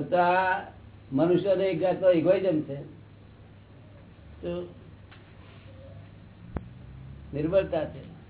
તો આ મનુષ્યનો એક જાતનો ઇગોઇઝમ છે. તો નિર્બળતા છે.